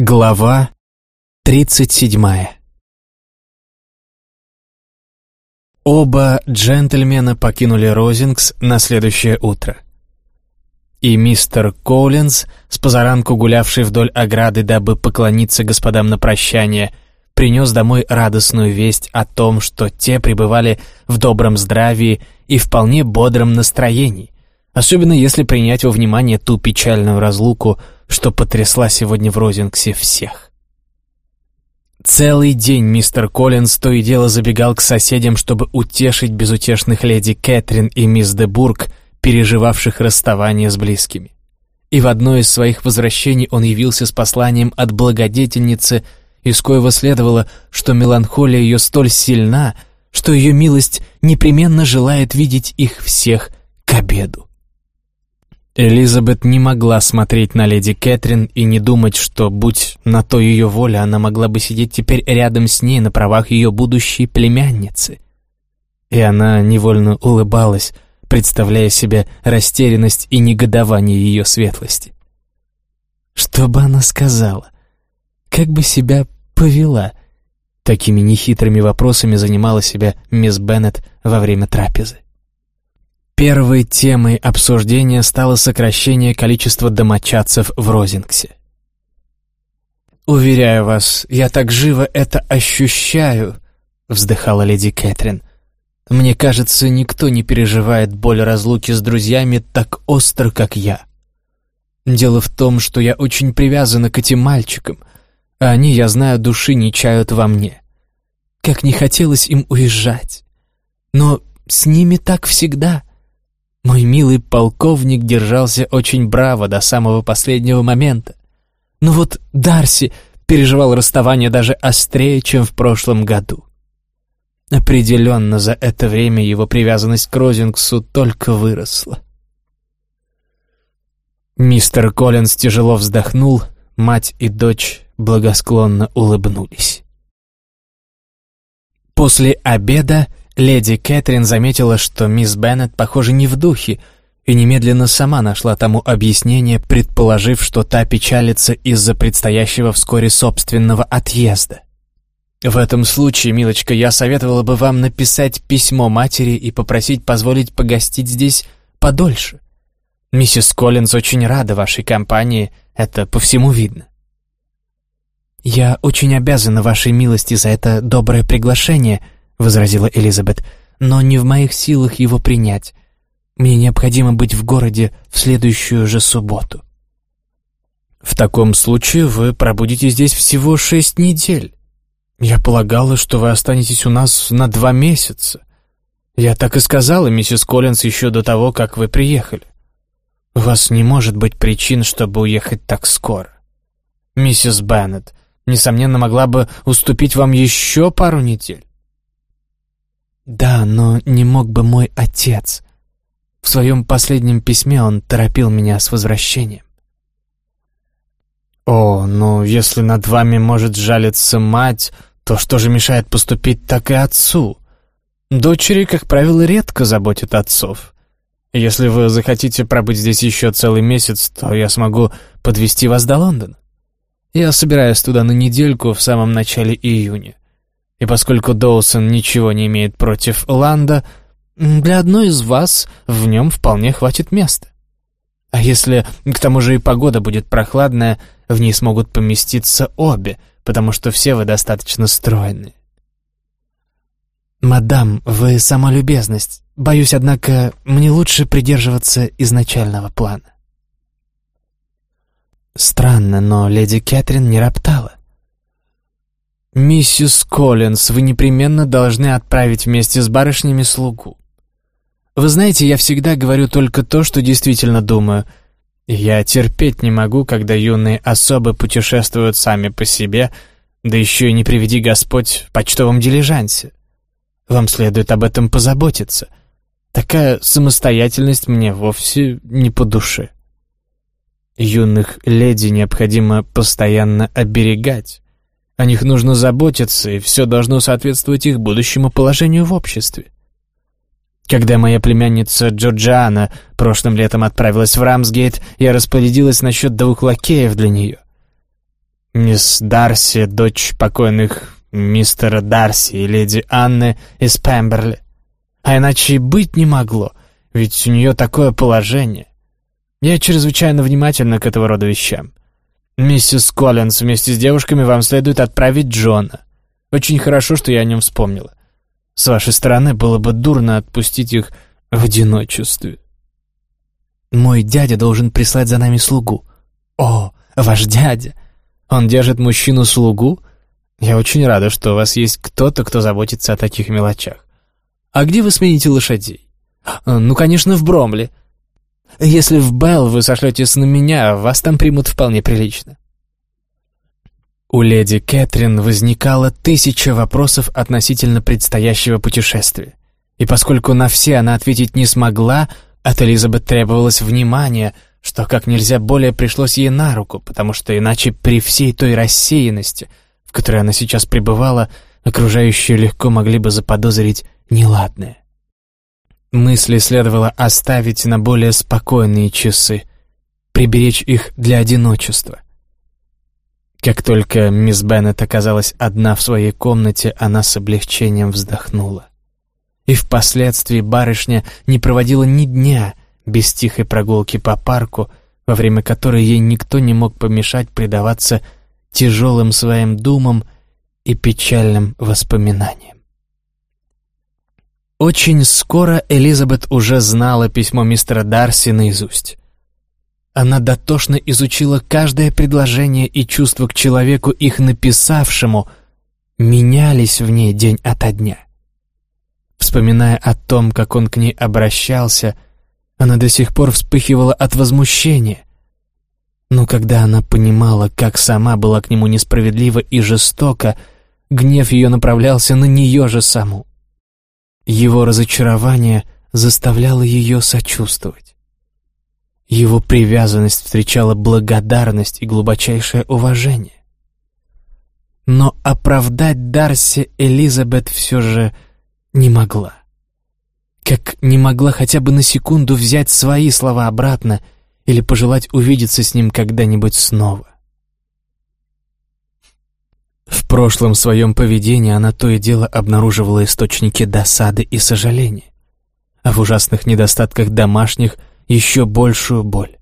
Глава тридцать седьмая Оба джентльмена покинули Розингс на следующее утро. И мистер Коулинс, с позаранку гулявший вдоль ограды, дабы поклониться господам на прощание, принес домой радостную весть о том, что те пребывали в добром здравии и вполне бодром настроении, особенно если принять во внимание ту печальную разлуку, что потрясла сегодня в Розингсе всех. Целый день мистер Коллинз то и дело забегал к соседям, чтобы утешить безутешных леди Кэтрин и мисс де Бург, переживавших расставание с близкими. И в одно из своих возвращений он явился с посланием от благодетельницы, из коего следовало, что меланхолия ее столь сильна, что ее милость непременно желает видеть их всех к обеду. Элизабет не могла смотреть на леди Кэтрин и не думать, что, будь на то ее воля, она могла бы сидеть теперь рядом с ней на правах ее будущей племянницы. И она невольно улыбалась, представляя себе растерянность и негодование ее светлости. Что бы она сказала? Как бы себя повела? Такими нехитрыми вопросами занимала себя мисс Беннет во время трапезы. Первой темой обсуждения стало сокращение количества домочадцев в Розингсе. «Уверяю вас, я так живо это ощущаю», — вздыхала леди Кэтрин. «Мне кажется, никто не переживает боль разлуки с друзьями так остро, как я. Дело в том, что я очень привязана к этим мальчикам, а они, я знаю, души не чают во мне. Как не хотелось им уезжать. Но с ними так всегда». Мой милый полковник держался очень браво до самого последнего момента. Но вот Дарси переживал расставание даже острее, чем в прошлом году. Определенно, за это время его привязанность к Розингсу только выросла. Мистер Коллинз тяжело вздохнул, мать и дочь благосклонно улыбнулись. После обеда Леди Кэтрин заметила, что мисс Беннет, похоже, не в духе, и немедленно сама нашла тому объяснение, предположив, что та печалится из-за предстоящего вскоре собственного отъезда. «В этом случае, милочка, я советовала бы вам написать письмо матери и попросить позволить погостить здесь подольше. Миссис Коллинз очень рада вашей компании, это по всему видно». «Я очень обязана вашей милости за это доброе приглашение», — возразила Элизабет, — «но не в моих силах его принять. Мне необходимо быть в городе в следующую же субботу». «В таком случае вы пробудете здесь всего шесть недель. Я полагала, что вы останетесь у нас на два месяца. Я так и сказала, миссис Коллинз, еще до того, как вы приехали. У вас не может быть причин, чтобы уехать так скоро. Миссис Беннет, несомненно, могла бы уступить вам еще пару недель. «Да, но не мог бы мой отец. В своем последнем письме он торопил меня с возвращением». «О, ну, если над вами может жалиться мать, то что же мешает поступить так и отцу? Дочери, как правило, редко заботят отцов. Если вы захотите пробыть здесь еще целый месяц, то я смогу подвести вас до Лондона. Я собираюсь туда на недельку в самом начале июня. И поскольку Доусон ничего не имеет против Ланда, для одной из вас в нем вполне хватит места. А если к тому же и погода будет прохладная, в ней смогут поместиться обе, потому что все вы достаточно стройные. «Мадам, вы сама любезность. Боюсь, однако, мне лучше придерживаться изначального плана». Странно, но леди Кэтрин не роптала. «Миссис Коллинз, вы непременно должны отправить вместе с барышнями слугу. Вы знаете, я всегда говорю только то, что действительно думаю. Я терпеть не могу, когда юные особы путешествуют сами по себе, да еще и не приведи Господь в почтовом дилижансе. Вам следует об этом позаботиться. Такая самостоятельность мне вовсе не по душе. Юных леди необходимо постоянно оберегать». О них нужно заботиться, и все должно соответствовать их будущему положению в обществе. Когда моя племянница Джорджиана прошлым летом отправилась в Рамсгейт, я распорядилась насчет двух лакеев для нее. Мисс Дарси, дочь покойных мистера Дарси и леди Анны из Пемберли. А иначе и быть не могло, ведь у нее такое положение. Я чрезвычайно внимательна к этого рода вещам. Миссис Коллинз, вместе с девушками вам следует отправить Джона. Очень хорошо, что я о нем вспомнила. С вашей стороны было бы дурно отпустить их в одиночестве. Мой дядя должен прислать за нами слугу. О, ваш дядя! Он держит мужчину-слугу? Я очень рада, что у вас есть кто-то, кто заботится о таких мелочах. А где вы смените лошадей? А, ну, конечно, в Бромли. Если в Белл вы сошлетесь на меня, вас там примут вполне прилично. У леди Кэтрин возникало тысяча вопросов относительно предстоящего путешествия. И поскольку на все она ответить не смогла, от Элизабет требовалось внимание, что как нельзя более пришлось ей на руку, потому что иначе при всей той рассеянности, в которой она сейчас пребывала, окружающие легко могли бы заподозрить неладное. Мысли следовало оставить на более спокойные часы, приберечь их для одиночества. Как только мисс Беннет оказалась одна в своей комнате, она с облегчением вздохнула. И впоследствии барышня не проводила ни дня без тихой прогулки по парку, во время которой ей никто не мог помешать предаваться тяжелым своим думам и печальным воспоминаниям. Очень скоро Элизабет уже знала письмо мистера Дарси наизусть. Она дотошно изучила каждое предложение и чувства к человеку, их написавшему, менялись в ней день ото дня. Вспоминая о том, как он к ней обращался, она до сих пор вспыхивала от возмущения. Но когда она понимала, как сама была к нему несправедлива и жестока, гнев ее направлялся на нее же саму. Его разочарование заставляло ее сочувствовать. Его привязанность встречала благодарность и глубочайшее уважение. Но оправдать Дарси Элизабет все же не могла. Как не могла хотя бы на секунду взять свои слова обратно или пожелать увидеться с ним когда-нибудь снова. В прошлом своем поведении она то и дело обнаруживала источники досады и сожаления, а в ужасных недостатках домашних еще большую боль.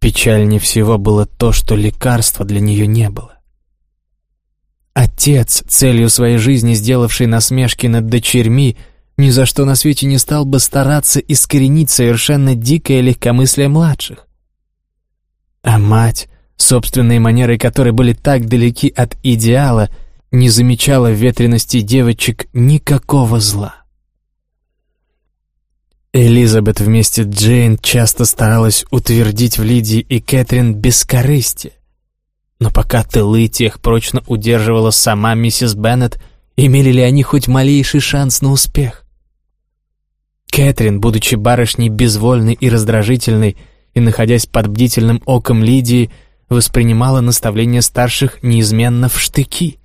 Печальнее всего было то, что лекарства для нее не было. Отец, целью своей жизни сделавший насмешки над дочерьми, ни за что на свете не стал бы стараться искоренить совершенно дикое легкомыслие младших. А мать, собственные манеры которой были так далеки от идеала, не замечала в ветрености девочек никакого зла. Элизабет вместе с Джейн часто старалась утвердить в Лидии и Кэтрин бескорыстие. Но пока тылы тех прочно удерживала сама миссис Беннет, имели ли они хоть малейший шанс на успех? Кэтрин, будучи барышней безвольной и раздражительной, и находясь под бдительным оком Лидии, воспринимала наставления старших неизменно в штыки.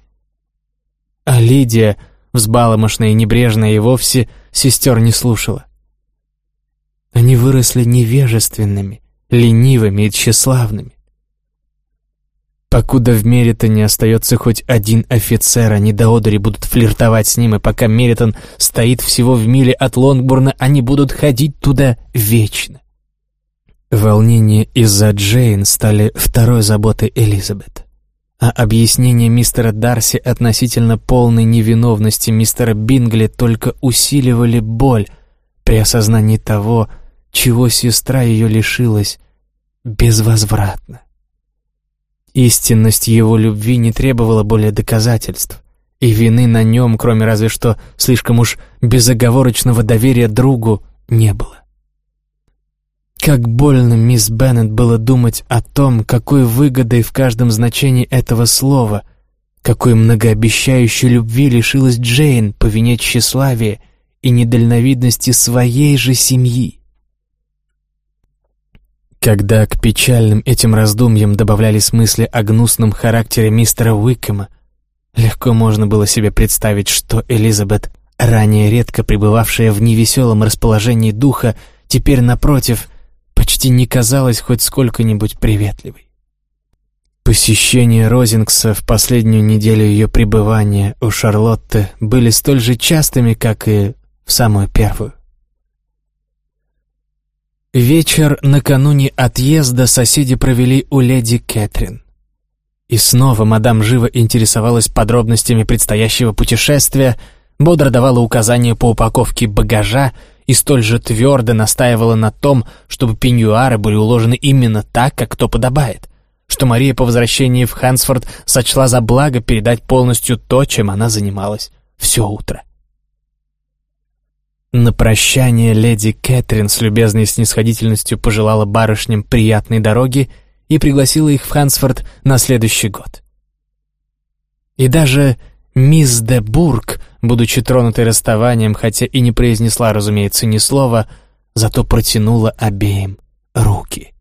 А Лидия, взбаломошная и небрежная, и вовсе сестер не слушала. Они выросли невежественными, ленивыми и тщеславными. Покуда в Меритоне остается хоть один офицер, они до одури будут флиртовать с ним, и пока Меритон стоит всего в миле от Лонгбурна, они будут ходить туда вечно. Волнения из-за Джейн стали второй заботой Элизабет. А объяснения мистера Дарси относительно полной невиновности мистера Бингли только усиливали боль при осознании того, чего сестра ее лишилась безвозвратно. Истинность его любви не требовала более доказательств, и вины на нем, кроме разве что слишком уж безоговорочного доверия другу, не было. Как больно мисс Беннет было думать о том, какой выгодой в каждом значении этого слова, какой многообещающей любви лишилась Джейн по вине тщеславия и недальновидности своей же семьи. Когда к печальным этим раздумьям добавлялись мысли о гнусном характере мистера Уикэма, легко можно было себе представить, что Элизабет, ранее редко пребывавшая в невеселом расположении духа, теперь, напротив, почти не казалась хоть сколько-нибудь приветливой. Посещения Розингса в последнюю неделю ее пребывания у Шарлотты были столь же частыми, как и в самую первую. Вечер накануне отъезда соседи провели у леди Кэтрин. И снова мадам живо интересовалась подробностями предстоящего путешествия, бодро давала указания по упаковке багажа и столь же твердо настаивала на том, чтобы пеньюары были уложены именно так, как то подобает, что Мария по возвращении в Хансфорд сочла за благо передать полностью то, чем она занималась все утро. На прощание леди Кэтрин с любезной снисходительностью пожелала барышням приятной дороги и пригласила их в Хансфорд на следующий год. И даже мисс де Бург, будучи тронутой расставанием, хотя и не произнесла, разумеется, ни слова, зато протянула обеим руки.